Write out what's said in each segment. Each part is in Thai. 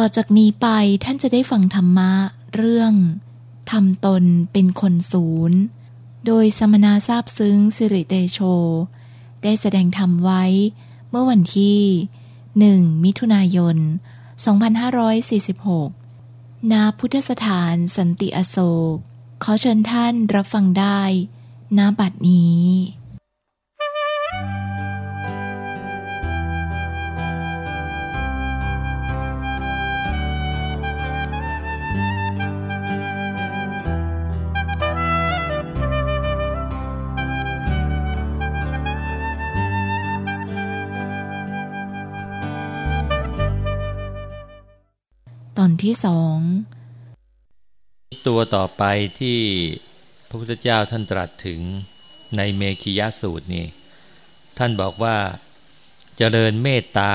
ต่อจากนี้ไปท่านจะได้ฟังธรรมะเรื่องทำตนเป็นคนศูนย์โดยสมณะทราบซึ้งสิริเตโช ได้แสดงธรรมไว้เมื่อวันที่หนึ่งมิถุนายน 2546 ณ พุทธสถานสันติอโศก ขอเชิญท่านรับฟังได้ณบัดนี้ ที่สอง ตัวต่อไปที่พระพุทธเจ้าท่านตรัสถึงในเมขียสูตรนี่ ท่านบอกว่าเจริญเมตตา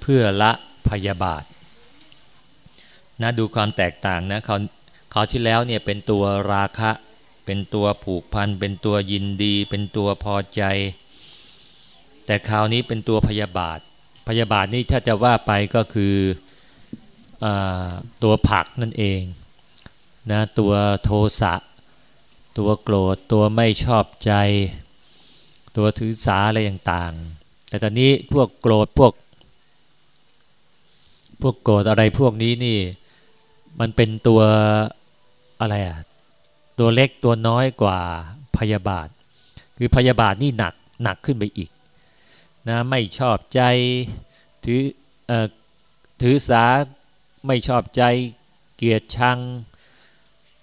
เพื่อละพยาบาทนะดูความแตกต่างนะเขาเขาที่แล้วเนี่ยเป็นตัวราคะ เป็นตัวผูกพัน เป็นตัวยินดี เป็นตัวพอใจ แต่คราวนี้เป็นตัวพยาบาท พยาบาทนี่ถ้าจะว่าไปก็คือ ตัวผักนั่นเองนะตัวโทสะตัวโกรธตัวไม่ชอบใจ ตัวถือสาอะไรต่างๆ แต่ตอนนี้พวกโกรธพวก พวกโกรธอะไรพวกนี้นี่ มันเป็นตัวอะไรอะตัวเล็กตัวน้อยกว่าพยาบาท คือพยาบาทนี่หนักหนักขึ้นไปอีกนะไม่ชอบใจถืออถือสา ไม่ชอบใจเกลียดชัง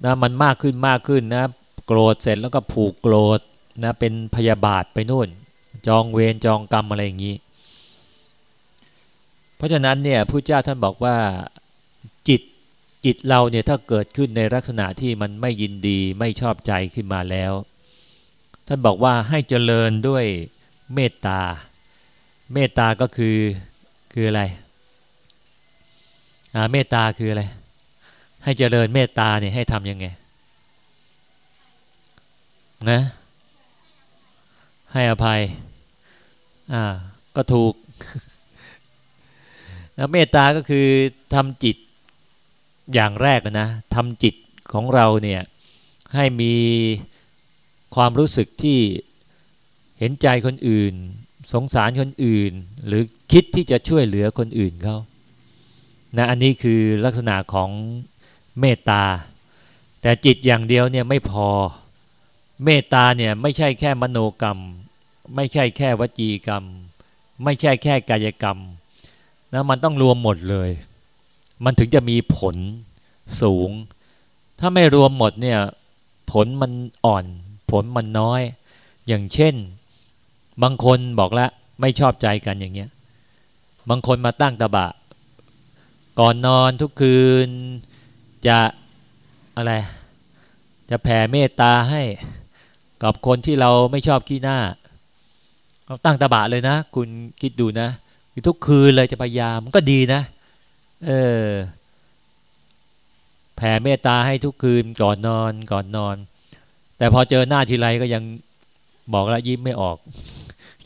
นะมันมากขึ้นมากขึ้นนะโกรธเสร็จแล้วก็ผูกโกรธนะเป็นพยาบาทไปนู่น จองเวรจองกรรมอะไรอย่างนี้ เพราะฉะนั้นเนี่ยพระเจ้าท่านบอกว่าจิตจิตเราเนี่ยถ้าเกิดขึ้นในลักษณะที่มันไม่ยินดีไม่ชอบใจขึ้นมาแล้ว ท่านบอกว่าให้เจริญด้วยเมตตา เมตตาก็คือคืออะไร เมตตาคืออะไร ให้เจริญเมตตาเนี่ยให้ทำยังไงนะให้อภัย อ่า ก็ถูกแล้วเมตตาก็คือทำจิตอย่างแรกนะทำจิตของเราเนี่ยให้มีความรู้สึกที่เห็นใจคนอื่น สงสารคนอื่น หรือคิดที่จะช่วยเหลือคนอื่นเขา นะอันนี้คือลักษณะของเมตตา แต่จิตอย่างเดียวเนี่ยไม่พอเมตตาเนี่ยไม่ใช่แค่มโนกรรม ไม่ใช่แค่วจีกรรม ไม่ใช่แค่กายกรรมนะมันต้องรวมหมดเลย มันถึงจะมีผลสูง ถ้าไม่รวมหมดเนี่ยผลมันอ่อน ผลมันน้อย อย่างเช่น บางคนบอกแล้วไม่ชอบใจกันอย่างเงี้ย บางคนมาตั้งตะบะ ก่อนนอนทุกคืนจะอะไร จะแผ่เมตตาให้กับคนที่เราไม่ชอบขี้หน้าเราตั้งตาบะเลยนะ คุณคิดดูนะทุกคืนเลยจะพยายามมันก็ดีนะ เออ แผ่เมตตาให้ทุกคืนก่อนนอนก่อนนอน แต่พอเจอหน้าทีไรก็ยังบอกแล้วยิ้มไม่ออก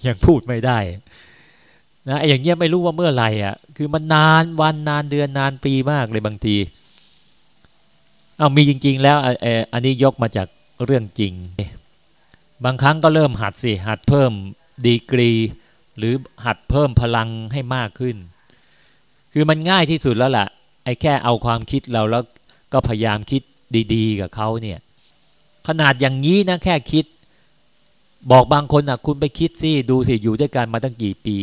ยังพูดไม่ได้ นะไอ้อย่างเงี้ยไม่รู้ว่าเมื่อไหร่อะ คือมันนานวันนานเดือนนานปีมากเลยบางทีเอามีจริง ๆ แล้วอันนี้ยกมาจากเรื่องจริง บางครั้งก็เริ่มหัดสิหัดเพิ่มดีกรี หรือหัดเพิ่มพลังให้มากขึ้น คือมันง่ายที่สุดแล้วล่ะไอ้แค่เอาความคิดเราแล้วก็พยายามคิดดีๆ กับเขาเนี่ย ขนาดอย่างนี้นะแค่คิด บอกบางคนอะคุณไปคิดสิดูสิอยู่ด้วยกันมาตั้งกี่ปี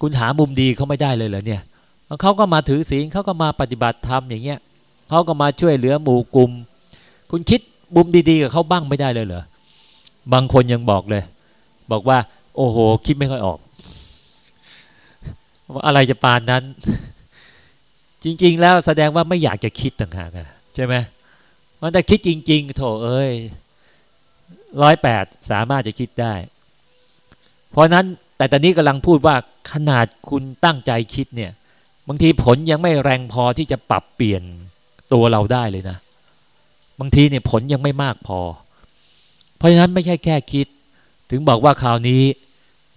คุณหามุมดีเขาไม่ได้เลยเหรอเนี่ยเขาก็มาถือศีลเขาก็มาปฏิบัติธรรมอย่างเงี้ยเขาก็มาช่วยเหลือหมู่กลุ่ม คุณคิดมุมดีๆกับเขาบ้างไม่ได้เลยเหรอบางคนยังบอกเลย บอกว่า โอ้โห คิดไม่ค่อยออกว่าอะไรจะปานนั้น จริง ๆ แล้วแสดงว่าไม่อยากจะคิดต่างหากใช่ไหมมันแต่คิดจริง ๆ โถเอ้ยร้อยแปดสามารถจะคิดได้ เพราะนั้น แต่ตอนนี้กำลังพูดว่าขนาดคุณตั้งใจคิดเนี่ย บางทีผลยังไม่แรงพอที่จะปรับเปลี่ยนตัวเราได้เลยนะ บางทีเนี่ยผลยังไม่มากพอ เพราะฉะนั้นไม่ใช่แค่คิด ถึงบอกว่าคราวนี้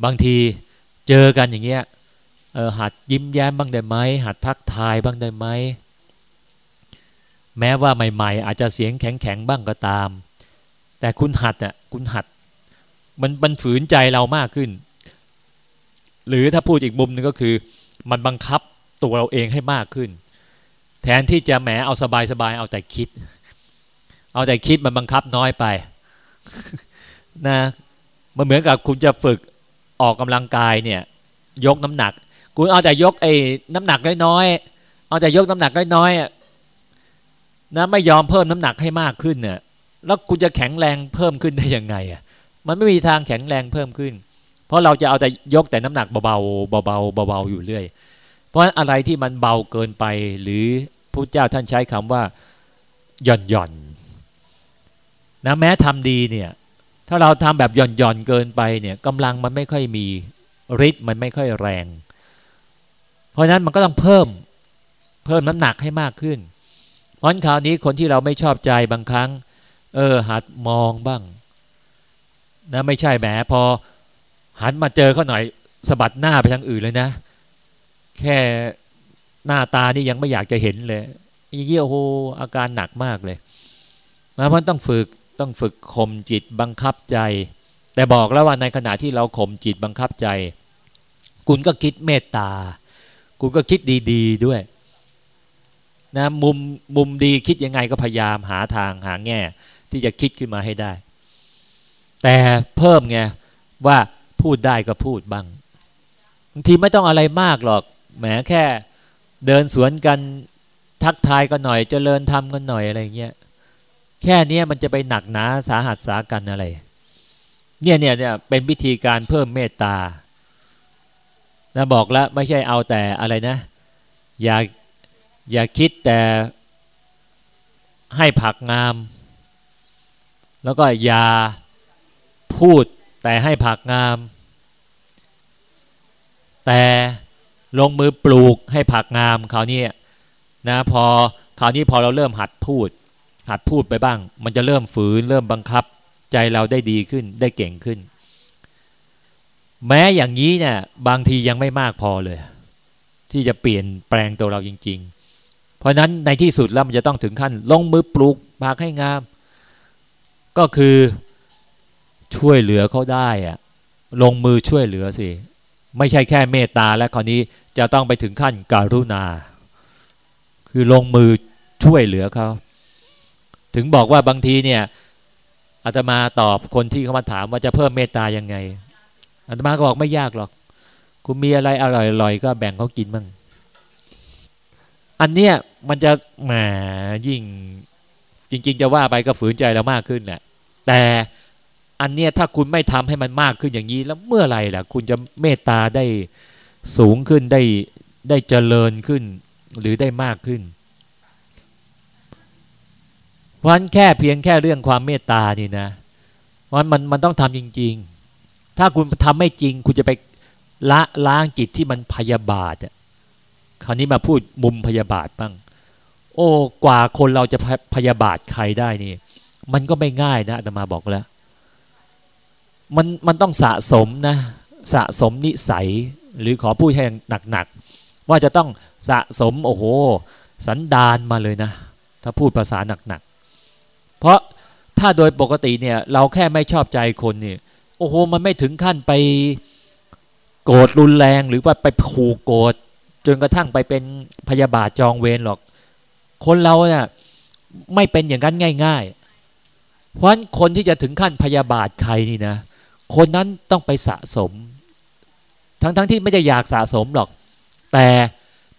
บางทีเจอกันอย่างเงี้ยหัดยิ้มแย้มบ้างได้ไหมหัดทักทายบ้างได้ไหมแม้ว่าใหม่ ๆ อาจจะเสียงแข็งๆบ้างก็ตาม แต่คุณหัดอะคุณหัด มันมันฝืนใจเรามากขึ้น หรือถ้าพูดอีกมุมหนึ่งก็คือ มันบังคับตัวเราเองให้มากขึ้น แทนที่จะแหมเอาสบายๆเอาแต่คิด เอาแต่คิดมันบังคับน้อยไปนะมันเหมือนกับคุณจะฝึกออกกำลังกายเนี่ย ยกน้ำหนัก คุณเอาแต่ยกไอ้น้ำหนักน้อยๆเอาแต่ยกน้ำหนักน้อยๆนะไม่ยอมเพิ่มน้ำหนักให้มากขึ้นเนี่ยแล้วคุณจะแข็งแรงเพิ่มขึ้นได้ยังไงอะมันไม่มีทางแข็งแรงเพิ่มขึ้น เพราะเราจะเอาแต่ยกแต่น้ำหนักเบาๆเบาๆเบาๆอยู่เรื่อย เพราะอะไรที่มันเบาเกินไปหรือพระเจ้าท่านใช้คำว่าหย่อนหย่อนนะแม้ทำดีเนี่ยถ้าเราทำแบบหย่อนหย่อนเกินไปเนี่ยกำลังมันไม่ค่อยมีฤทธิ์มันไม่ค่อยแรง เพราะนั้นมันก็ต้องเพิ่มเพิ่มน้ำหนักให้มากขึ้น เพราะคราวนี้คนที่เราไม่ชอบใจบางครั้ง เออหัดมองบ้างนะไม่ใช่แหมพอ หันมาเจอเขาหน่อยสะบัดหน้าไปทางอื่นเลยนะ แค่หน้าตานี่ยังไม่อยากจะเห็นเลยอย่างนี้โอ้โหอาการหนักมากเลยนะเพราะต้องฝึกต้องฝึกข่มจิตบังคับใจ แต่บอกแล้วว่าในขณะที่เราข่มจิตบังคับใจ คุณก็คิดเมตตา คุณก็คิดดีๆด้วยนะมุมมุมดีคิดยังไงก็พยายามหาทางหาแง่ ที่จะคิดขึ้นมาให้ได้ แต่เพิ่มไงว่า พูดได้ก็พูดบ้างบางทีไม่ต้องอะไรมากหรอกแหมแค่เดินสวนกันทักทายกันหน่อยจเจริญทำกันหน่อยอะไรเงี้ยแค่นี้มันจะไปหนักหนาสาหัสสากันอะไร เนี่ยเนี่ยเนี่ยเป็นวิธีการเพิ่มเมตตานะบอกแล้วไม่ใช่เอาแต่อะไรนะ อย่าอย่าคิดแต่ให้ผักงาม แล้วก็อย่าพูด แต่ให้ผักงาม แต่ลงมือปลูกให้ผักงามคราวนี้นะพอคราวนี้พอเราเริ่มหัดพูด หัดพูดไปบ้าง มันจะเริ่มฝืนเริ่มบังคับ ใจเราได้ดีขึ้นได้เก่งขึ้น แม้อย่างนี้เนี่ยบางทียังไม่มากพอเลย ที่จะเปลี่ยนแปลงตัวเราจริง ๆ เพราะนั้นในที่สุดแล้วมันจะต้องถึงขั้น ลงมือปลูกปากให้งาม ก็คือ ช่วยเหลือเขาได้อะลงมือช่วยเหลือสิ ไม่ใช่แค่เมตตาและคราวนี้จะต้องไปถึงขั้นการุณา คือลงมือช่วยเหลือเขาถึงบอกว่าบางทีเนี่ยอาตมาตอบคนที่เขามาถามว่าจะเพิ่มเมตตายังไงอาตมาก็บอกไม่ยากหรอกคุณมีอะไรอร่อยๆก็แบ่งเขากินบ้างอันเนี้ยมันจะแหมยิ่งจริง ๆ จะว่าไปก็ฝืนใจเรามากขึ้นแหละแต่ อันเนี้ยถ้าคุณไม่ทำให้มันมากขึ้นอย่างนี้ แล้วเมื่อไรล่ะ คุณจะเมตตาได้สูงขึ้นได้ได้เจริญขึ้น หรือได้มากขึ้นวันแค่เพียงแค่เรื่องความเมตตานี่นะวันมันมันต้องทำจริง ๆ ถ้าคุณทำไม่จริง คุณจะไปละล้างจิตที่มันพยาบาทอะคราวนี้มาพูดมุมพยาบาทบ้าง โอ้กว่าคนเราจะพยาบาทใครได้นี่ มันก็ไม่ง่ายนะอาตมาบอกแล้ว มันมันต้องสะสมนะสะสมนิสัยหรือขอพูดให้หนักๆว่าจะต้องสะสมโอ้โหสันดานมาเลยนะ ถ้าพูดภาษาหนักๆเพราะถ้าโดยปกติเนี่ยเราแค่ไม่ชอบใจคนเนี่ยโอ้โหมันไม่ถึงขั้นไปโกรธรุนแรงหรือว่าไปผูกโกรธจนกระทั่งไปเป็นพยาบาทจองเวรหรอก คนเราเนี่ยไม่เป็นอย่างนั้นง่าย ๆ เพราะคนที่จะถึงขั้นพยาบาทใครนี่นะ คนนั้นต้องไปสะสม ทั้งๆทที่ไม่ได้อยากสะสมหรอก แต่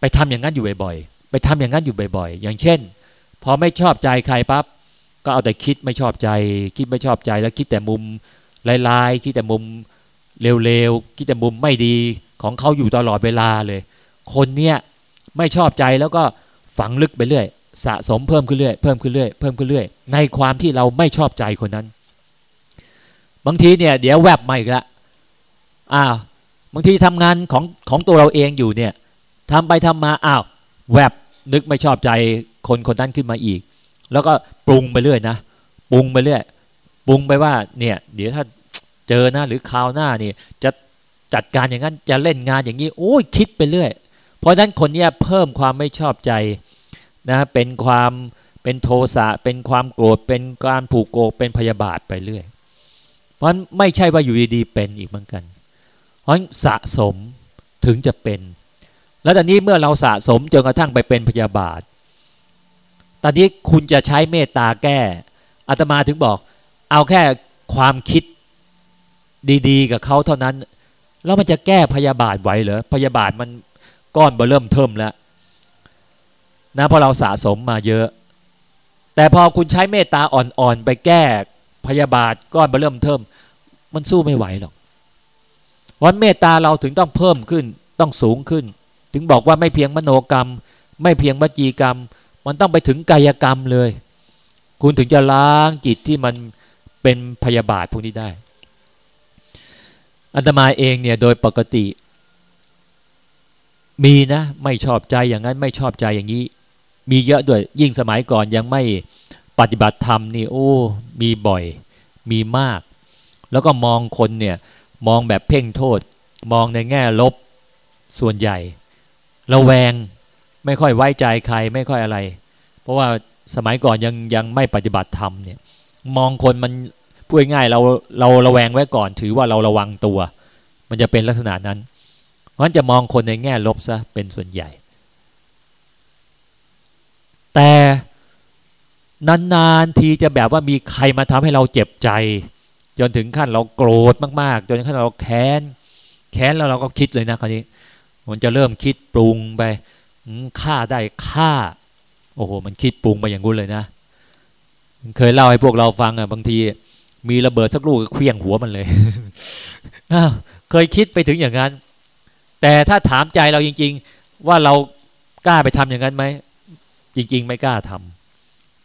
ไปทำอย่างนั้นอยู่บ่อยๆ ไปทำอย่างนั้นอยู่บ่อยๆ อย่างเช่น พอไม่ชอบใจใครปับ๊บก็เอาแต่คิดไม่ชอบใจ คิดไม่ชอบใจแล้วคิดแต่มุมลายๆคิดแต่มุมเร็วๆคิดแต่มุมไม่ดีของเขาอยู่ตลอดเวลาเลย คนเนี้ยไม่ชอบใจแล้วก็ฝังลึกไปเรื่อย สะสมเพิ่มขึ้นเรื่อยเพิ่มขึ้นเรื่อยเพิ่มขึ้นเรื่อยในความที่เราไม่ชอบใจคนนั้น บางทีเนี่ยเดี๋ยวแวบมาอีกละอ้าวบางทีทำงานของของตัวเราเองอยู่เนี่ยทำไปทำมาอ้าวแวบนึกไม่ชอบใจคนคนนั้นขึ้นมาอีก แล้วก็ปรุงไปเรื่อยนะปรุงไปเรื่อยปรุงไปว่าเนี่ย เดี๋ยวถ้าเจอหนะหรือคราวหน้านี่จะจัดการอย่างนั้นจะเล่นงานอย่างนี้โอ้ยคิดไปเรื่อย เพราะฉะนั้นคนเนี้ยเพิ่มความไม่ชอบใจนะเป็นความเป็นโทสะเป็นความโกรธเป็นการผูกโกรธเป็นพยาบาทไปเรื่อย เพราะฉะนั้นไม่ใช่ว่าอยู่ดีๆเป็นอีกเหมือนกัน เพราะสะสมถึงจะเป็น แล้วตอนนี้เมื่อเราสะสมจนกระทั่งไปเป็นพยาบาท ตอนนี้คุณจะใช้เมตตาแก้อาตมาถึงบอก เอาแค่ความคิดดีๆ กับเขาเท่านั้น แล้วมันจะแก้พยาบาทไหวเหรอพยาบาทมันก้อนเบเริ่มเทิมแล้วนะเพราะเราสะสมมาเยอะ แต่พอคุณใช้เมตตาอ่อนๆไปแก้ พยาบาทก้อนเบเริ่มเทิมมันสู้ไม่ไหวหรอกวันเมตตาเราถึงต้องเพิ่มขึ้นต้องสูงขึ้น ถึงบอกว่าไม่เพียงมโนกรรม ไม่เพียงวจีกรรม มันต้องไปถึงกายกรรมเลย คุณถึงจะล้างจิตที่มันเป็นพยาบาทพวกนี้ได้ อัตมาเองเนี่ยโดยปกติ มีนะไม่ชอบใจอย่างนั้นไม่ชอบใจอย่างนี้ มีเยอะด้วยยิ่งสมัยก่อนยังไม่ ปฏิบัติธรรมนี่โอ้มีบ่อยมีมาก แล้วก็มองคนเนี่ยมองแบบเพ่งโทษ มองในแง่ลบส่วนใหญ่ระแวงไม่ค่อยไว้ใจใครไม่ค่อยอะไร เพราะว่าสมัยก่อนยังยังไม่ปฏิบัติธรรมเนี่ยมองคนมันพูดง่ายเราเราระแวงไว้ก่อน ถือว่าเราระวังตัว มันจะเป็นลักษณะนั้นเพราะจะมองคนในแง่ลบซะเป็นส่วนใหญ่ แต่ นานๆทีจะแบบว่ามีใครมาทำให้เราเจ็บใจ จนถึงขั้นเราโกรธมากๆ จนขั้นเราแค้น แค้นแล้วเราก็คิดเลยนะคราวนี้ มันจะเริ่มคิดปรุงไปฆ่าได้ฆ่า โอ้โห มันคิดปรุงไปอย่างกุนเลยนะ เคยเล่าให้พวกเราฟังอะบางที มีระเบิดสักลูกเคลี้ยงหัวมันเลยเคยคิดไปถึงอย่างนั้น แต่ถ้าถามใจเราจริง ๆ ว่าเรากล้าไปทำอย่างนั้นไหมจริง ๆ ไม่กล้าทำ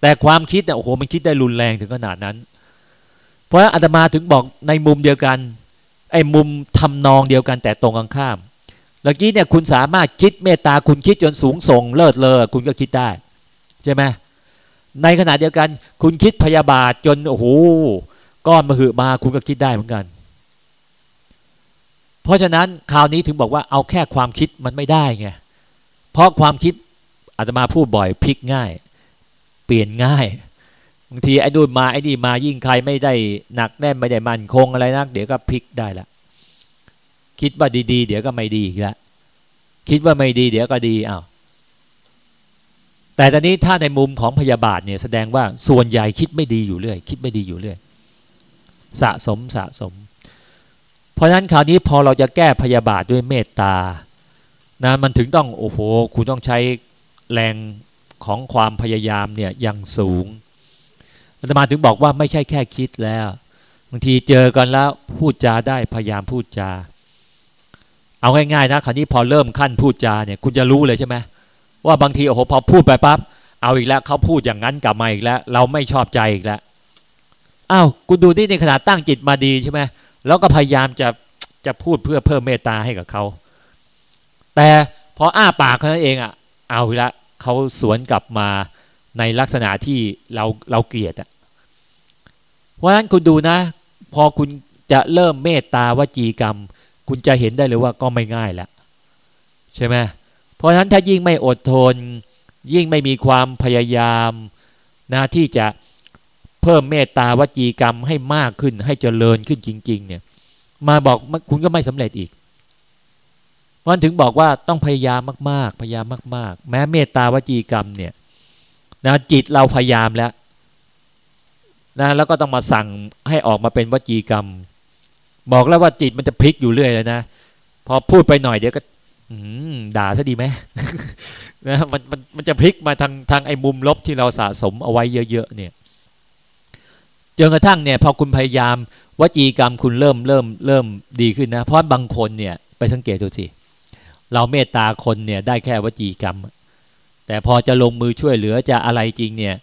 แต่ความคิดเนี่ยโอ้โหมันคิดได้รุนแรงถึงขนาดนั้น เพราะอาตมาถึงบอกในมุมเดียวกันไอ้มุมทำนองเดียวกันแต่ตรงกันข้ามเมื่อกี้เนี่ยคุณสามารถคิดเมตตาคุณคิดจนสูงส่งเลิศเลอคุณก็คิดได้ใช่ไหมในขณะเดียวกัน คุณคิดพยาบาทจนโอ้โหก้อนมาหือมาคุณก็คิดได้เหมือนกัน เพราะฉะนั้นคราวนี้ถึงบอกว่าเอาแค่ความคิดมันไม่ได้ไงเพราะความคิดอาจจะมาพูดบ่อยพลิกง่าย ปลี่ยนง่ายบางทีไอ้ดูนมาไอ้นี่มายิ่งใครไม่ได้หนักแน่นไม่ได้มั่นคงอะไรนัก เดี๋ยวก็พลิกได้ละคิดว่าดีๆ เดี๋ยวก็ไม่ดีอีกล้วคิดว่าไม่ดีเดี๋ยวก็ดีอ้าวแต่ตอนนี้ถ้าในมุมของพยาบาทเนี่ยแสดงว่าส่วนใหญ่คิดไม่ดีอยู่เรื่อย คิดไม่ดีอยู่เรื่อย สะสมสะสม เพราะฉะนั้นคราวนี้พอเราจะแก้พยาบาทด้วยเมตตานะมันถึงต้องโอ้โหคุณต้องใช้แรง ของความพยายามเนี่ยยังสูงอาตมาถึงบอกว่าไม่ใช่แค่คิดแล้วบางทีเจอกันแล้วพูดจาได้พยายามพูดจา เอาง่ายๆนะคราวนี้พอเริ่มขั้นพูดจาเนี่ยคุณจะรู้เลยใช่ไหมว่าบางทีโอ้โหพอพูดไปปั๊บเอาอีกแล้วเขาพูดอย่างนั้นกลับมาอีกแล้ว เราไม่ชอบใจอีกแล้วอ้าวกูดูที่ในขณะตั้งจิตมาดีใช่ไหมแล้วก็พยายามจะจะพูดเพื่อเพิ่มเมตตาให้กับเขาแต่พออ้าปากเขาเองอะ เอาอีกและ เขาสวนกลับมาในลักษณะที่เราเราเกลียดอะเพราะฉะนั้นคุณดูนะ พอคุณจะเริ่มเมตตาวจีกรรม คุณจะเห็นได้เลยว่าก็ไม่ง่ายแล้วใช่ไหมเพราะฉะนั้นถ้ายิ่งไม่อดทน ยิ่งไม่มีความพยายามนะที่จะเพิ่มเมตตาวจีกรรมให้มากขึ้นให้เจริญขึ้นจริง ๆ เนี่ย มาบอกคุณก็ไม่สำเร็จอีก วันถึงบอกว่าต้องพยายามมาก ๆ พยายามมาก ๆ แม้เมตตาวจีกรรมเนี่ยนะจิตเราพยายามแล้วนะแล้วก็ต้องมาสั่งให้ออกมาเป็นวจีกรรม บอกแล้วว่าจิตมันจะพลิกอยู่เรื่อยเลยนะพอพูดไปหน่อยเดี๋ยวก็ด่าซะดีไหมนะมันมันมันจะพลิกมาทางทางไอ้มุมลบที่เราสะสมเอาไว้เยอะๆเนี่ยจนกระทั่งเนี่ยพอคุณพยายามวจีกรรมคุณเริ่มเริ่มเริ่มดีขึ้นนะ เพราะบางคนเนี่ยไปสังเกตดูสิเเราเมตตาคนเนี่ยได้แค่วจีกรรม แต่พอจะลงมือช่วยเหลือจะอะไรจริงเนี่ย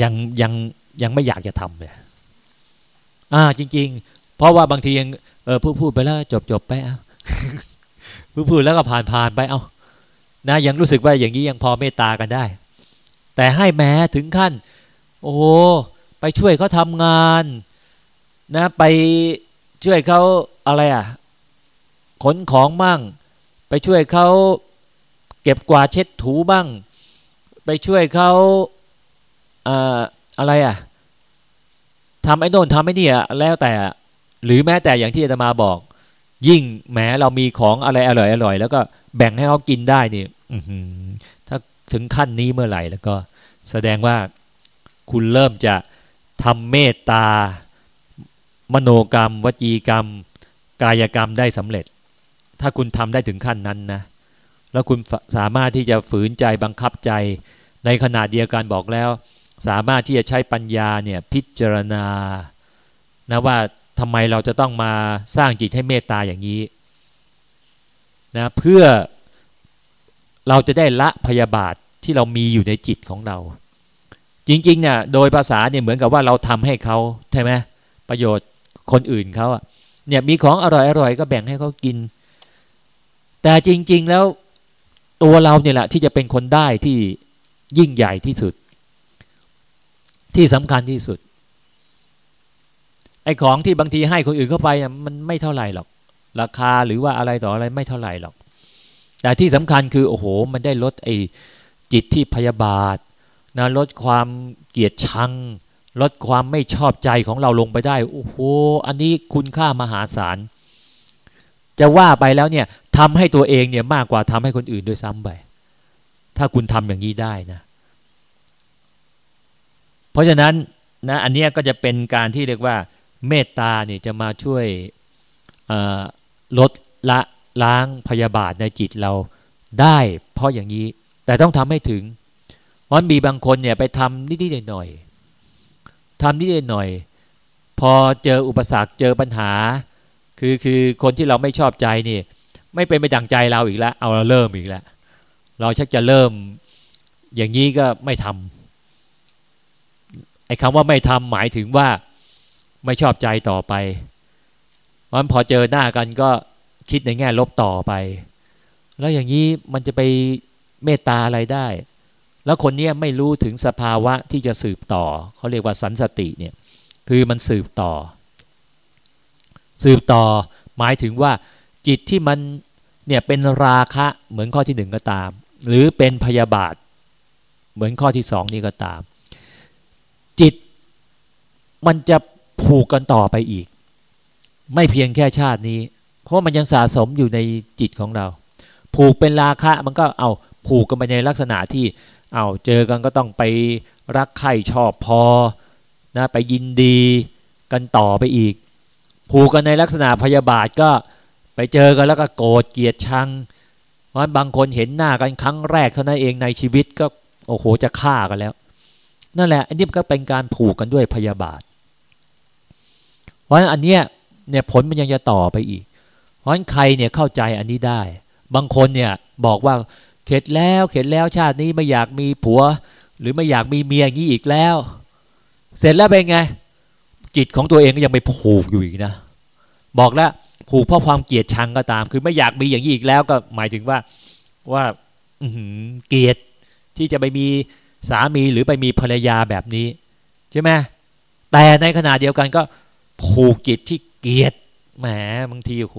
ยังยังยังไม่อยากจะทำเลยอ่าจริง ๆ เพราะว่าบางทียังเออพูดพูดไปแล้วจบจบไปเอาพูดพูดแล้วก็ผ่านผ่านไปเอานะยังรู้สึกว่าอย่างนี้ยังพอเมตตากันได้ แต่ให้แม้ถึงขั้น โอ้ไปช่วยเขาทำงาน นะไปช่วยเขาอะไรอะขนของมั่ง ไปช่วยเขาเก็บกวาดเช็ดถูบ้าง ไปช่วยเขาอะไรอะทำไอ้โน่นทำไอ้นี่อะแล้วแต่หรือแม้แต่อย่างที่อาตมาบอก ยิ่งแม้เรามีของอะไรอร่อยอร่อยแล้วก็แบ่งให้เขากินได้นี่ถ้าถึงขั้นนี้เมื่อไหร่แล้วก็ แสดงว่าคุณเริ่มจะทำเมตตา มโนกรรม วจีกรรม กายกรรมได้สำเร็จ ถ้าคุณทำได้ถึงขั้นนั้นนะ แล้วคุณสามารถที่จะฝืนใจบังคับใจ ในขณะเดียวกันบอกแล้ว สามารถที่จะใช้ปัญญาเนี่ยพิจารณานะว่าทำไมเราจะต้องมาสร้างจิตให้เมตตาอย่างนี้นะเพื่อเราจะได้ละพยาบาทที่เรามีอยู่ในจิตของเรา จริงๆเนี่ยโดยภาษาเนี่ยเหมือนกับว่าเราทำให้เขาใช่ไหมประโยชน์คนอื่นเขาอะเนี่ยมีของอร่อยๆก็แบ่งให้เขากิน แต่จริง ๆ แล้วตัวเราเนี่ยแหละที่จะเป็นคนได้ที่ยิ่งใหญ่ที่สุด ที่สำคัญที่สุด ไอ้ของที่บางทีให้คนอื่นเข้าไปมันไม่เท่าไหร่หรอก ราคาหรือว่าอะไรต่ออะไรไม่เท่าไหร่หรอก แต่ที่สำคัญคือโอ้โห มันได้ลดไอ้จิตที่พยาบาทนะลดความเกลียดชัง ลดความไม่ชอบใจของเราลงไปได้ โอ้โห อันนี้คุณค่ามหาศาล จะว่าไปแล้วเนี่ย ทำให้ตัวเองเนี่ยมากกว่าทำให้คนอื่นด้วยซ้ำไปถ้าคุณทำอย่างนี้ได้นะ เพราะฉะนั้นนะอันนี้ก็จะเป็นการที่เรียกว่า เมตตาเนี่ยจะมาช่วยลดละล้างพยาบาทในจิตเราได้ เพราะอย่างนี้ แต่ต้องทำให้ถึงมันมีบางคนเนี่ยไปทำนิดๆหน่อยๆทำนิดหน่อย พอเจออุปสรรคเจอปัญหา คือคือคนที่เราไม่ชอบใจนี่ ไม่เป็นไปดังใจเราอีกแล้วเอาเราเริ่มอีกแล้วเราชักจะเริ่มอย่างนี้ก็ไม่ทำไอ้คำว่าไม่ทำหมายถึงว่าไม่ชอบใจต่อไปมันพอเจอหน้ากันก็คิดในแง่ลบต่อไป แล้วอย่างนี้มันจะไปเมตตาอะไรได้ แล้วคนนี้ไม่รู้ถึงสภาวะที่จะสืบต่อ เขาเรียกว่าสันสติเนี่ยคือมันสืบต่อ สืบต่อหมายถึงว่า จิตที่มันเนี่ยเป็นราคะเหมือนข้อที่หนึ่งก็ตาม หรือเป็นพยาบาท เหมือนข้อที่สองนี่ก็ตาม จิตมันจะผูกกันต่อไปอีก ไม่เพียงแค่ชาตินี้ เพราะมันยังสะสมอยู่ในจิตของเรา ผูกเป็นราคะมันก็เอาผูกกันไปในลักษณะที่เอาเจอกันก็ต้องไปรักใคร่ชอบพอนะไปยินดีกันต่อไปอีก ผูกกันในลักษณะพยาบาทก็ ไปเจอกันแล้วก็โกรธเกลียดชังเพราะบางคนเห็นหน้ากันครั้งแรกเท่านั้นเองในชีวิตก็โอ้โหจะฆ่ากันแล้ว นั่นแหละอันนี้ก็เป็นการผูกกันด้วยพยาบาท เพราะฉะนั้นอันเนี้ยเนี่ยผลมันยังจะต่อไปอีก เพราะฉะนั้นใครเนี่ยเข้าใจอันนี้ได้ บางคนเนี่ยบอกว่าเข็ดแล้วเข็ดแล้วชาตินี้ไม่อยากมีผัว หรือไม่อยากมีเมียอย่างนี้อีกแล้ว เสร็จแล้วเป็นไง จิตของตัวเองก็ยังไปผูกอยู่อีกนะ บอกแล้ว ผูกเพราะความเกลียดชังก็ตาม คือไม่อยากมีอย่างนี้อีกแล้วก็หมายถึงว่าว่าเกลียดที่จะไปมีสามีหรือไปมีภรรยาแบบนี้ใช่ไหมแต่ในขณะเดียวกันก็ผูกจิตที่เกลียดแหมบางทีโห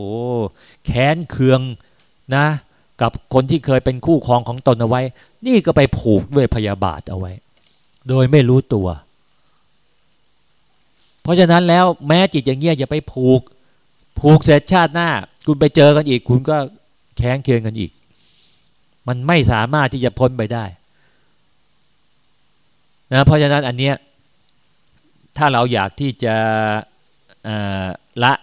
แค้นเคืองนะ กับคนที่เคยเป็นคู่ครองของตนเอาไว้ นี่ก็ไปผูกด้วยพยาบาทเอาไว้ โดยไม่รู้ตัว เพราะฉะนั้นแล้วแม้จิตอย่างเงี้ยอย่าไปผูก ผูกเสร็จชาติหน้า คุณไปเจอกันอีก คุณก็แข้งเคียงกันอีก มันไม่สามารถที่จะพ้นไปได้นะเพราะฉะนั้นอันเนี้ยถ้าเราอยากที่จะละ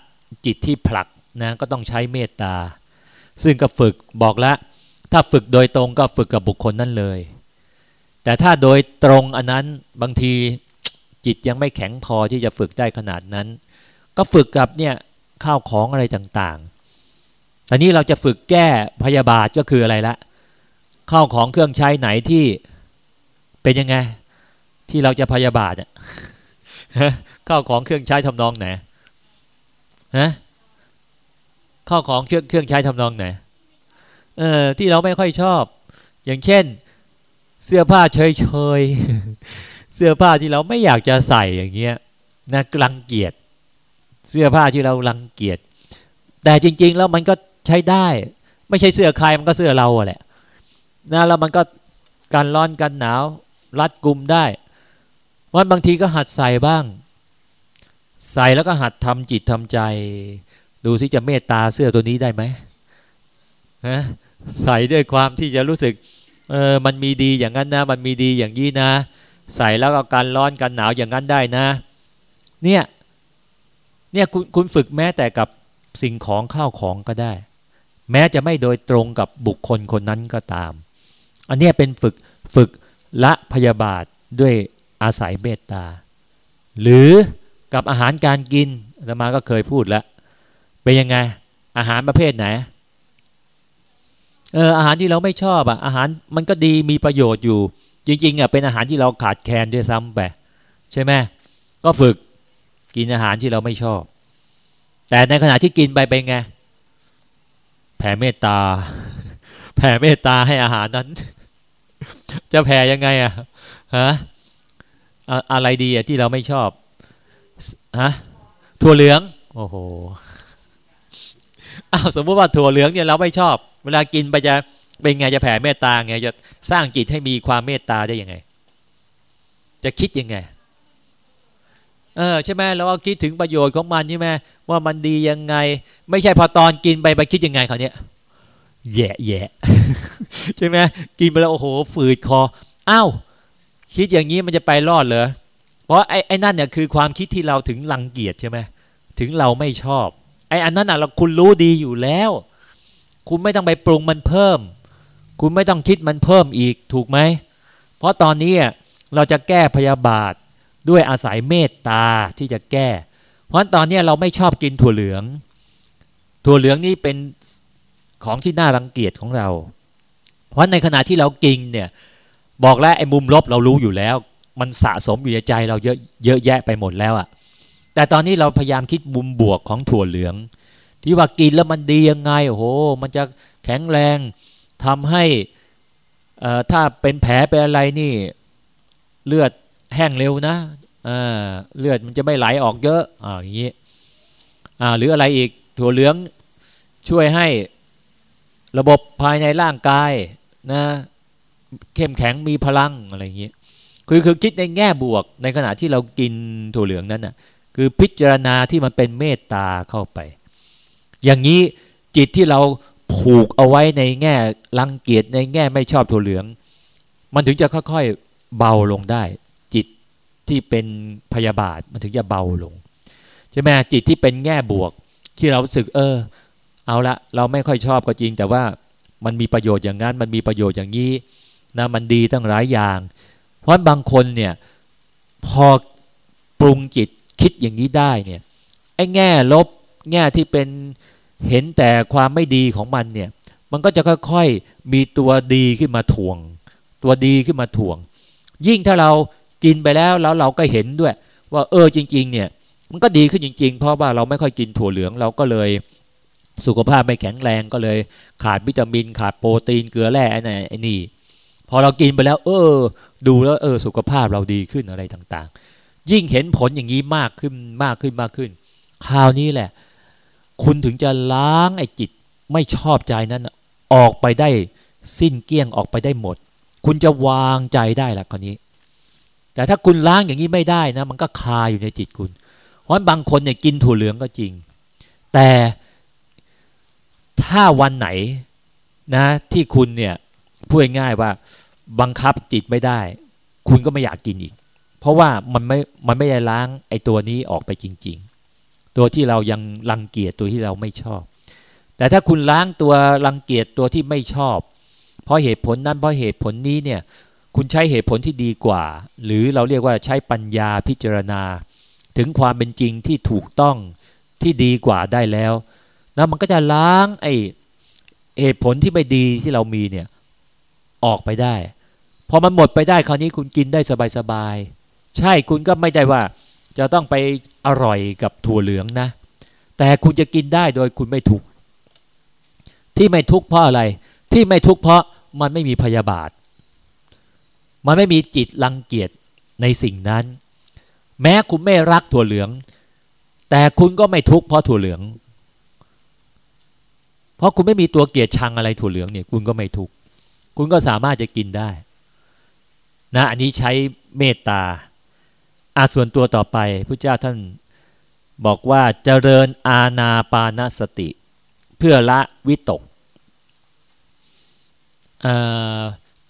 จิตที่ผลักนะก็ต้องใช้เมตตา ซึ่งก็ฝึกบอกแล้วถ้าฝึกโดยตรงก็ฝึกกับบุคคลนั้นเลย แต่ถ้าโดยตรงอันนั้นบางทีจิตยังไม่แข็งพอที่จะฝึกได้ขนาดนั้น ก็ฝึกกับเนี่ย ข้าวของอะไรต่างๆตอนนี้เราจะฝึกแก้พยาบาทก็คืออะไรละข้าวของเครื่องใช้ไหนที่เป็นยังไง ที่เราจะพยาบาทเนี่ยข้าวของเครื่องใช้ทำนองไหนฮะข้าวของเครื่องเครื่องใช้ทำนองไหนเออที่เราไม่ค่อยชอบ อย่างเช่น เสื้อผ้าเฉยเฉยเสื้อผ้าที่เราไม่อยากจะใส่อย่างเงี้ยนะรังเกียจ เสื้อผ้าที่เรารังเกียจแต่จริง ๆ แล้วมันก็ใช้ได้ ไม่ใช่เสื้อใครมันก็เสื้อเราแหละนะแล้วมันก็การร้อนกันหนาว รัดกุมได้วันบางทีก็หัดใส่บ้าง ใส่แล้วก็หัดทำจิตทำใจ ดูสิจะเมตตาเสื้อตัวนี้ได้ไหมฮะใส่ด้วยความที่จะรู้สึกเออมันมีดีอย่างนั้นนะ มันมีดีอย่างนี้นะ ใส่แล้วก็การร้อนกันหนาวอย่างนั้นได้นะ เนี่ย เนี่ยคุณคุณฝึกแม้แต่กับสิ่งของข้าวของก็ได้ แม้จะไม่โดยตรงกับบุคคลคนนั้นก็ตาม อันนี้เป็นฝึกฝึกละพยาบาทด้วยอาศัยเมตตา หรือกับอาหารการกินธรรมาก็เคยพูดแล้ว เป็นยังไง อาหารประเภทไหนเอออาหารที่เราไม่ชอบอะอาหารมันก็ดีมีประโยชน์อยู่ จริงๆอะเป็นอาหารที่เราขาดแคลนด้วยซ้ำไปใช่ไหมก็ฝึก กินอาหารที่เราไม่ชอบ แต่ในขณะที่กินไปเป็นไง แผ่เมตตา แผ่เมตตาให้อาหารนั้น จะแผ่ยังไงอะฮะอะไรดีอะที่เราไม่ชอบฮะถั่วเหลือง โอ้โหอ้าวสมมติว่าถั่วเหลืองเนี่ยเราไม่ชอบ เวลากินไปจะเป็นไงจะแผ่เมตตาไงจะสร้างจิตให้มีความเมตตาได้ยังไง จะคิดยังไง เออใช่ไหมเราก็คิดถึงประโยชน์ของมันใช่ไหมว่ามันดียังไง ไม่ใช่พอตอนกินไปไปคิดยังไงเขาเนี้ยแย่แย่ใช่ไหมกินไปแล้วโอ้โหฝืดคออ้าวคิดอย่างนี้มันจะไปรอดเหรอเพราะไอ้ไอ้นั่นเนี่ยคือความคิดที่เราถึงรังเกียจใช่ไหมถึงเราไม่ชอบ ไอ้อันนั้นอะเราคุณรู้ดีอยู่แล้ว คุณไม่ต้องไปปรุงมันเพิ่ม คุณไม่ต้องคิดมันเพิ่มอีกถูกไหมเพราะตอนนี้เราจะแก้พยาบาท ด้วยอาศัยเมตตาที่จะแก้ เพราะตอนนี้เราไม่ชอบกินถั่วเหลือง ถั่วเหลืองนี่เป็นของที่น่ารังเกียจของเรา เพราะในขณะที่เรากินเนี่ยบอกแล้วไอ้มุมลบเรารู้อยู่แล้ว มันสะสมอยู่ในใจเราเยอะเยอะแยะไปหมดแล้วอะแต่ตอนนี้เราพยายามคิดมุมบวกของถั่วเหลือง ที่ว่ากินแล้วมันดียังไงโอ้โหมันจะแข็งแรงทำให้ถ้าเป็นแผลเป็นอะไรนี่เลือด แห้งเร็วนะเลือดมันจะไม่ไหลออกเยอะอ่าอย่างนี้อ่าหรืออะไรอีกถั่วเหลืองช่วยให้ระบบภายในร่างกายนะเข้มแข็งมีพลังอะไรอย่างนี้คือคือคิดในแง่บวกในขณะที่เรากินถั่วเหลืองนั้นน่ะคือพิจารณาที่มันเป็นเมตตาเข้าไป อย่างนี้จิตที่เราผูกเอาไว้ในแง่รังเกียจในแง่ไม่ชอบถั่วเหลือง มันถึงจะค่อยๆเบาลงได้ ที่เป็นพยาบาทมันถึงจะเบาลงใช่ไหมจิตที่เป็นแง่บวก ที่เราสึกเออ เอาละเราไม่ค่อยชอบก็จริง แต่ว่ามันมีประโยชน์อย่างนั้น มันมีประโยชน์อย่างนี้นะมันดีตั้งหลายอย่าง เพราะบางคนเนี่ยพอปรุงจิตคิดอย่างนี้ได้เนี่ยไอ้แง่ลบแง่ที่เป็นเห็นแต่ความไม่ดีของมันเนี่ย มันก็จะค่อยๆมีตัวดีขึ้นมาถ่วง ตัวดีขึ้นมาถ่วง ยิ่งถ้าเรา กินไปแล้วแล้วเราก็เห็นด้วย ว่าเออจริง ๆ เนี่ย มันก็ดีขึ้นจริง ๆ เพราะว่าเราไม่ค่อยกินถั่วเหลืองเราก็เลยสุขภาพไม่แข็งแรงก็เลย ขาดวิตามิน ขาดโปรตีนเกลือแร่ไอ้นี่ไอ้นี่พอเรากินไปแล้ว เออ ดูแล้วเออ สุขภาพเราดีขึ้นอะไรต่างๆ ยิ่งเห็นผลอย่างนี้มากขึ้นมากขึ้นมากขึ้น คราวนี้แหละ คุณถึงจะล้างไอ้จิตไม่ชอบใจนั้น ออกไปได้สิ้นเกลี้ยงออกไปได้หมด คุณจะวางใจได้ละคราวนี้ แต่ถ้าคุณล้างอย่างนี้ไม่ได้นะ มันก็คาอยู่ในจิตคุณเพราะบางคนเนี่ยกินถั่วเหลืองก็จริง แต่ถ้าวันไหนนะที่คุณเนี่ยพูดง่ายว่าบังคับจิตไม่ได้ คุณก็ไม่อยากกินอีก เพราะว่ามันไม่มันไม่ได้ล้างไอ้ตัวนี้ออกไปจริง ๆ ตัวที่เรายังรังเกียจตัวที่เราไม่ชอบ แต่ถ้าคุณล้างตัวรังเกียจตัวที่ไม่ชอบ เพราะเหตุผลนั้นเพราะเหตุผลนี้เนี่ย คุณใช้เหตุผลที่ดีกว่า หรือเราเรียกว่าใช้ปัญญาพิจารณา ถึงความเป็นจริงที่ถูกต้องที่ดีกว่าได้แล้วนะมันก็จะล้างไอเหตุผลที่ไม่ดีที่เรามีเนี่ยออกไปได้พอมันหมดไปได้คราวนี้คุณกินได้สบายๆใช่คุณก็ไม่ได้ว่า จะต้องไปอร่อยกับถั่วเหลืองนะ แต่คุณจะกินได้โดยคุณไม่ทุกข์ที่ไม่ทุกข์เพราะอะไร ที่ไม่ทุกข์เพราะมันไม่มีพยาบาท มันไม่มีจิตรังเกียจในสิ่งนั้น แม้คุณไม่รักถั่วเหลือง แต่คุณก็ไม่ทุกข์เพราะถั่วเหลือง เพราะคุณไม่มีตัวเกียรติชังอะไรถั่วเหลืองเนี่ยคุณก็ไม่ทุกข์คุณก็สามารถจะกินได้นะอันนี้ใช้เมตตาอาส่วนตัวต่อไปพระเจ้าท่านบอกว่าเจริญอาณาปานสติ เพื่อละวิตก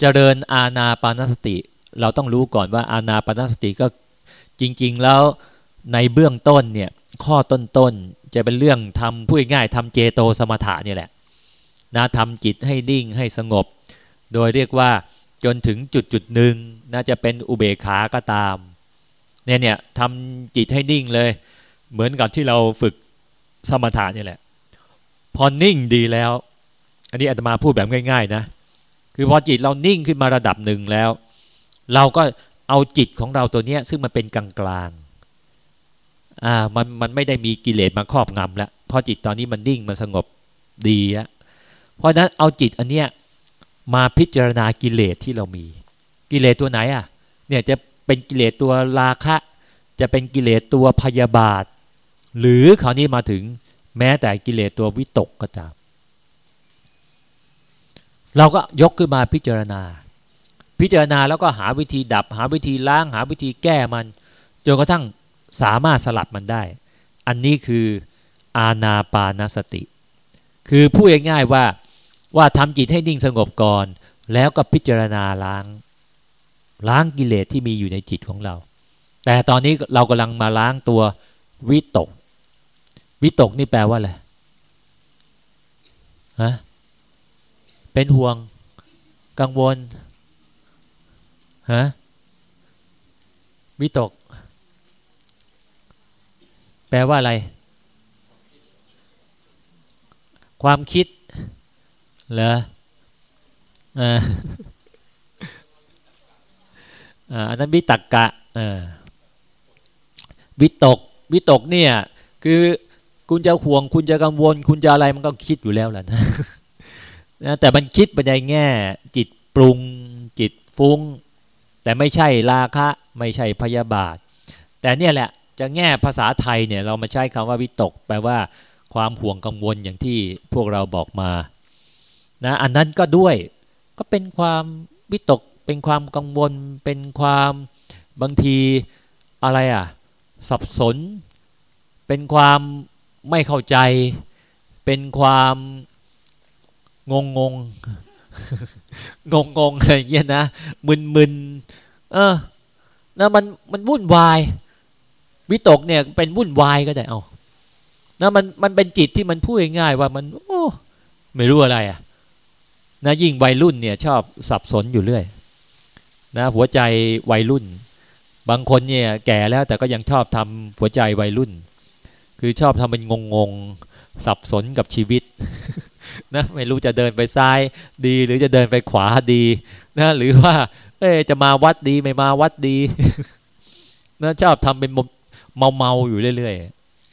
เจริญอาณาปานสติ เราต้องรู้ก่อนว่าอาณาปานสติก็จริง ๆ แล้วในเบื้องต้นเนี่ยข้อต้นๆจะเป็นเรื่องทำพูดง่ายทำเจโตสมถะนี่แหละนะทำจิตให้นิ่งให้สงบ โดยเรียกว่าจนถึงจุดจุดหนึ่งน่าจะเป็นอุเบกขาก็ตามเนี่ยเนี่ยทำจิตให้นิ่งเลย เหมือนกับที่เราฝึกสมถะนี่แหละ พอนิ่งดีแล้ว อันนี้อาตมาพูดแบบง่าย ๆ นะ คือพอจิตเรานิ่งขึ้นมาระดับหนึ่งแล้ว เราก็เอาจิตของเราตัวเนี้ยซึ่งมันเป็นกลางกลางอ่ามันมันไม่ได้มีกิเลสมาครอบงำแล้วพอจิตตอนนี้มันนิ่งมันสงบดีอะเพราะนั้นเอาจิตอันเนี้ยมาพิจารณากิเลสที่เรามี กิเลสตัวไหนอะเนี่ยจะเป็นกิเลสตัวราคะ จะเป็นกิเลสตัวพยาบาท หรือคราวนี้มาถึงแม้แต่กิเลสตัววิตกก็ตาม เราก็ยกขึ้นมาพิจารณา พิจารณาแล้วก็หาวิธีดับ หาวิธีล้าง หาวิธีแก้มันจนกระทั่งสามารถสลัดมันได้ อันนี้คืออาณาปานสติ คือพูดง่ายๆว่าว่าทำจิตให้นิ่งสงบก่อน แล้วก็พิจารณาล้าง ล้างกิเลสที่มีอยู่ในจิตของเรา แต่ตอนนี้เรากำลังมาล้างตัววิตก วิตกนี่แปลว่าอะไรฮะ เป็นห่วง กังวลฮะวิตก แปลว่าอะไร ความคิดเหรออ่าอันนั้นวิตกกะวิตกวิตกเนี่ย คือคุณจะห่วง คุณจะกังวล คุณจะอะไรมันก็คิดอยู่แล้วแหละนะ นะแต่มันคิดไปในแง่ จิตปรุงจิตฟุ้ง แต่ไม่ใช่ราคะ ไม่ใช่พยาบาท แต่เนี่ยแหละจะแง่ภาษาไทยเนี่ยเรามาใช้คำว่าวิตก แปลว่าความห่วงกังวลอย่างที่พวกเราบอกมานะอันนั้นก็ด้วยก็เป็นความวิตก เป็นความกังวล เป็นความบางทีอะไรอะสับสน เป็นความไม่เข้าใจ เป็นความ งงงงงงงอะไรเงี้ยนะมึนมึนเออนะมันมันวุ่นวาย วิตกเนี่ยเป็นวุ่นวายก็ได้เอานะมันมันเป็นจิตที่มันพูดง่ายว่ามัน โอ้ไม่รู้อะไรอะนะยิ่งวัยรุ่นเนี่ยชอบสับสนอยู่เรื่อยนะหัวใจวัยรุ่น บางคนเนี่ยแก่แล้วแต่ก็ยังชอบทำหัวใจวัยรุ่น คือชอบทำาเป็นงงงสับสนกับชีวิต นะไม่รู้จะเดินไปซ้ายดี หรือจะเดินไปขวาดีนะหรือว่า เอ๊จะมาวัดดีไม่มาวัดดีนะชอบทำเป็นเมาเมาอยู่เรื่อย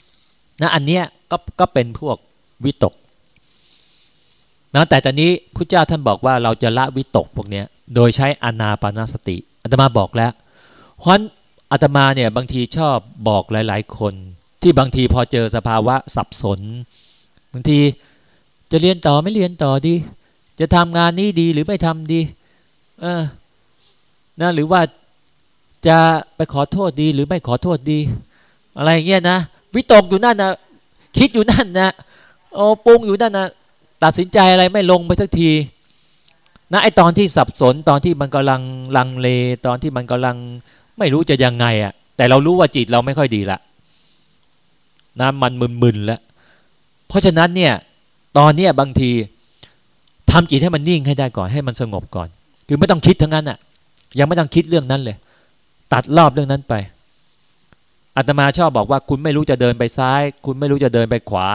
ๆนะอันเนี้ยก็ก็เป็นพวกวิตกนะแต่ตอนนี้พระเจ้าท่านบอกว่าเราจะละวิตกพวกเนี้ยโดยใช้อนาปานสติอาตมาบอกแล้วเพราะอาตมาเนี่ยบางทีชอบบอกหลาย ๆ คน ที่บางทีพอเจอสภาวะสับสน บางที จะเรียนต่อไม่เรียนต่อดี จะทำงานนี้ดีหรือไม่ทำดี เออนะหรือว่าจะไปขอโทษดีหรือไม่ขอโทษดี อะไรเงี้ยนะวิตกอยู่นั่นนะคิดอยู่นั่นนะโอ้ปรุงอยู่นั่นนะตัดสินใจอะไรไม่ลงไปสักทีนะไอตอนที่สับสนตอนที่มันกำลังลังเลตอนที่มันกำลังไม่รู้จะยังไงอะ่ะ แต่เรารู้ว่าจิตเราไม่ค่อยดีละนะมันมึนๆแล้วเพราะฉะนั้นเนี่ย ตอนเนี้ยบางทีทำจิตให้มันนิ่งให้ได้ก่อนให้มันสงบก่อน คือไม่ต้องคิดทั้งนั้นอะ่ะ ยังไม่ต้องคิดเรื่องนั้นเลย ตัดรอบเรื่องนั้นไปอาตมาชอบบอกว่าคุณไม่รู้จะเดินไปซ้าย คุณไม่รู้จะเดินไปขวา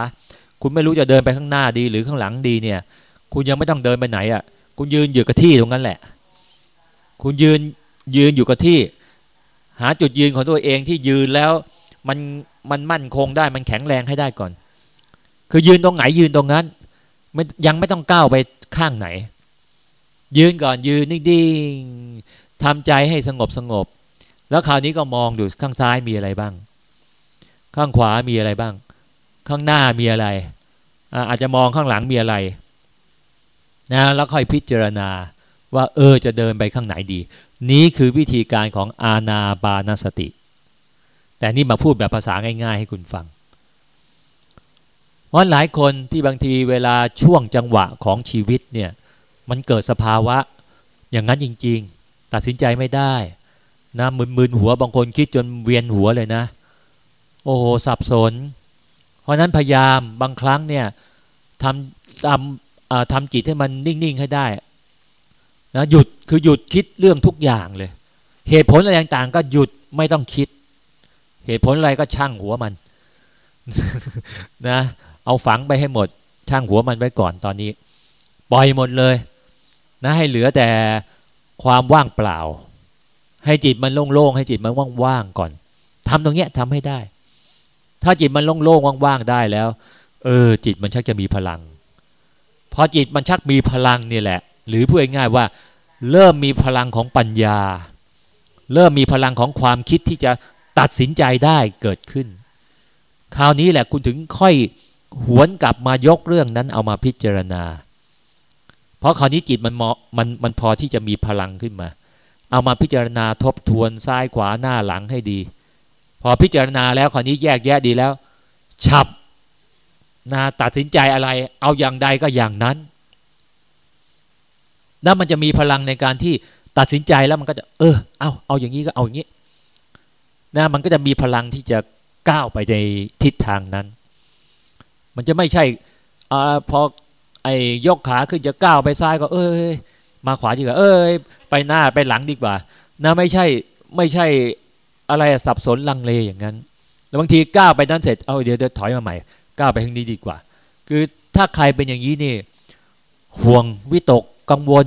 คุณไม่รู้จะเดินไปข้างหน้าดีหรือข้างหลังดีเนี่ย คุณยังไม่ต้องเดินไปไหนอะ่ะ คุณยืนอยู่กับที่ตรงนั้นแหละ คุณยืนยืนอยู่กับที่ หาจุดยืนของตัวเองที่ยืนแล้วมันมันมั่นคงได้มันแข็งแรงให้ได้ก่อน คือยืนตรงไหนยืนตรงนั้นไม่ยังไม่ต้องก้าวไปข้างไหน ยืนก่อนยืนนิ่งๆทำใจให้สงบสงบ แล้วคราวนี้ก็มองดูข้างซ้ายมีอะไรบ้าง ข้างขวามีอะไรบ้าง ข้างหน้ามีอะไร อาจจะมองข้างหลังมีอะไรนะแล้วค่อยพิจารณาว่าเออจะเดินไปข้างไหนดี นี้คือวิธีการของอาณาบานสติ แต่นี่มาพูดแบบภาษาง่าย ๆ ให้คุณฟัง เพราะหลายคนที่บางทีเวลาช่วงจังหวะของชีวิตเนี่ยมันเกิดสภาวะอย่างนั้นจริง ๆ ตัดสินใจไม่ได้นะมึนๆหัวบางคนคิดจนเวียนหัวเลยนะ โอ้โหสับสน เพราะนั้นพยายามบางครั้งเนี่ยทำทำทำจิตให้มันนิ่งๆให้ได้นะหยุดคือหยุดคิดเรื่องทุกอย่างเลย เหตุผลอะไรต่างๆก็หยุดไม่ต้องคิด เหตุผลอะไรก็ช่างหัวมันนะ เอาฝังไปให้หมด ช่างหัวมันไว้ก่อนตอนนี้ ปล่อยหมดเลย นะให้เหลือแต่ความว่างเปล่า ให้จิตมันโล่งๆให้จิตมันว่างๆก่อนทำตรงเนี้ยทำให้ได้ ถ้าจิตมันโล่งๆว่างๆได้แล้ว เออ จิตมันชักจะมีพลัง พอจิตมันชักมีพลังนี่แหละ หรือพูดง่ายๆว่า เริ่มมีพลังของปัญญา เริ่มมีพลังของความคิดที่จะตัดสินใจได้เกิดขึ้น คราวนี้แหละคุณถึงค่อย หวนกลับมายกเรื่องนั้นเอามาพิจารณา เพราะคราวนี้จิตมันมันมันพอที่จะมีพลังขึ้นมา เอามาพิจารณาทบทวนซ้ายขวาหน้าหลังให้ดี พอพิจารณาแล้วคราวนี้แยกแยะดีแล้ว ฉับนาตัดสินใจอะไร เอาอย่างใดก็อย่างนั้น แล้วมันจะมีพลังในการที่ตัดสินใจแล้วมันก็จะ เออ เอาเอาอย่างนี้ก็เอาอย่างนี้นะมันก็จะมีพลังที่จะก้าวไปในทิศทางนั้น มันจะไม่ใช่อพอไอ้ยกขาขึ้นจะก้าวไปซ้ายก็ เอ้ย มาขวาดีกว่าเอ้ย ไปหน้าไปหลังดีกว่านะไม่ใช่ไม่ใช่อะไรสับสนลังเลอย่างนั้นแล้วบางทีก้าวไปนั้นเสร็จเอาเดี๋ยวเดี๋ยวถอยมาใหม่ก้าวไปทางนี้ดีกว่า คือถ้าใครเป็นอย่างนี้นี่ห่วงวิตกกังวล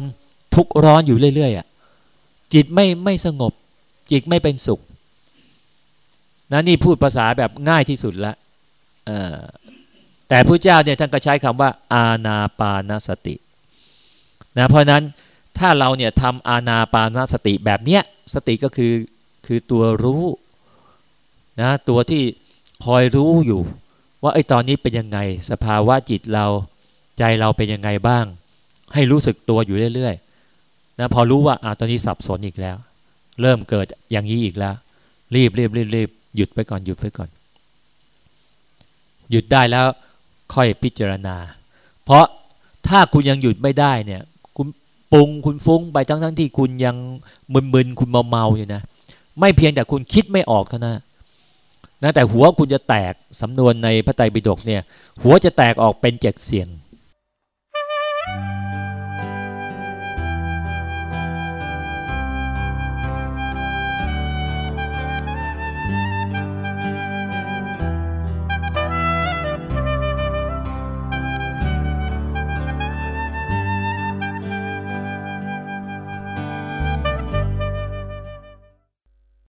ทุกร้อนอยู่เรื่อยๆอะจิตไม่ไม่สงบ จิตไม่เป็นสุขนะนี่พูดภาษาแบบง่ายที่สุดละ แต่พระเจ้าเนี่ยท่านก็ใช้คำว่า อาณาปานสตินะเพราะนั้นถ้าเราเนี่ยทำอาณาปานสติแบบเนี้ยสติก็คือคือตัวรู้นะตัวที่คอยรู้อยู่ ว่าไอ้ตอนนี้เป็นยังไง สภาวะจิตเราใจเราเป็นยังไงบ้าง ให้รู้สึกตัวอยู่เรื่อยๆนะพอรู้ว่าอ่าตอนนี้สับสนอีกแล้ว เริ่มเกิดอย่างนี้อีกแล้ว รีบรีบรีบรีบหยุดไปก่อนหยุดไปก่อน หยุดได้แล้ว ค่อยพิจารณา เพราะถ้าคุณยังหยุดไม่ได้เนี่ย คุณปรุงคุณฟุ้งไปทั้งทั้งที่คุณยังมึนๆคุณเมาเมาอยู่นะไม่เพียงแต่คุณคิดไม่ออกเท่านั้นนะแต่หัวคุณจะแตกสำนวนในพระไตรปิฎกเนี่ย หัวจะแตกออกเป็นเจ็ดเสียง